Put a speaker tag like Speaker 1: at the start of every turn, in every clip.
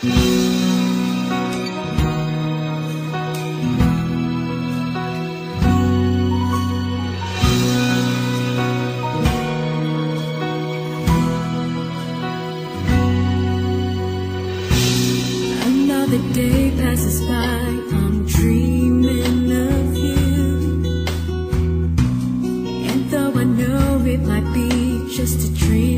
Speaker 1: Another day passes by, I'm dreaming of you. And though I know it might be just a dream.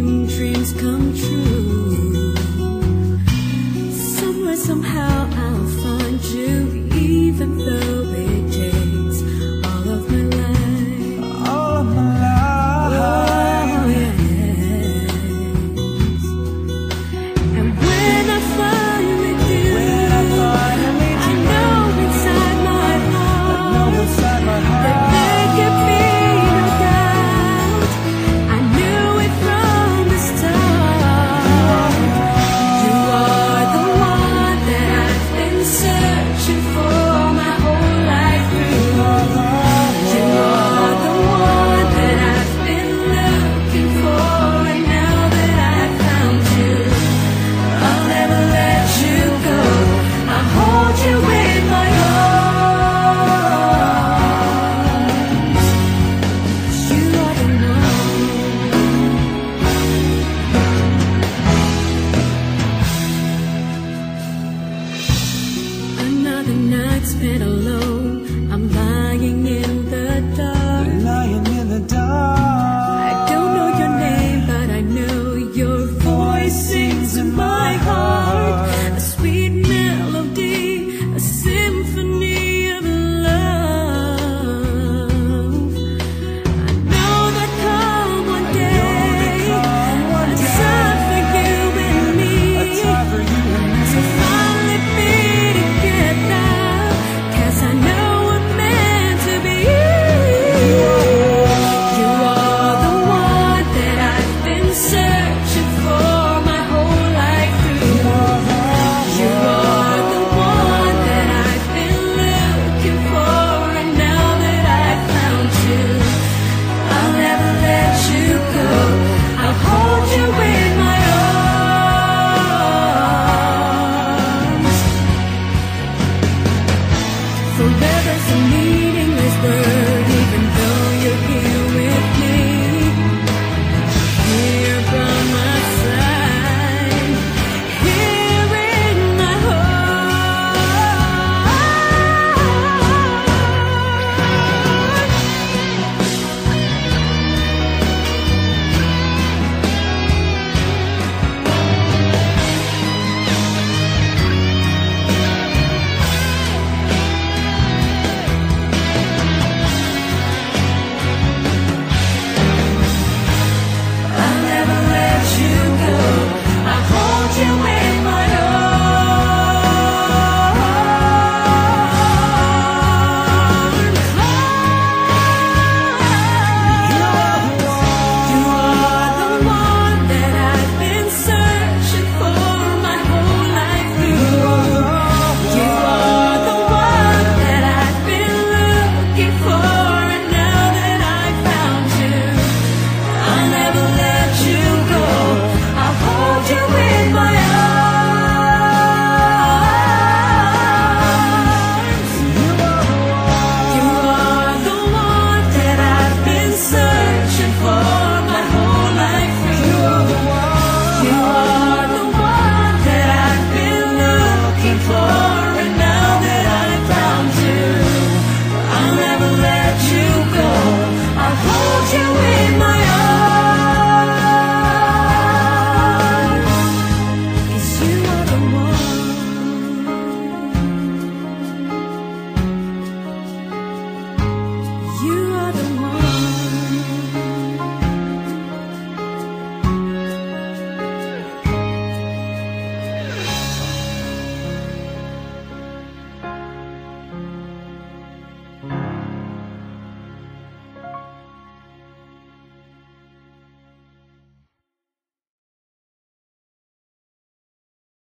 Speaker 1: hospital.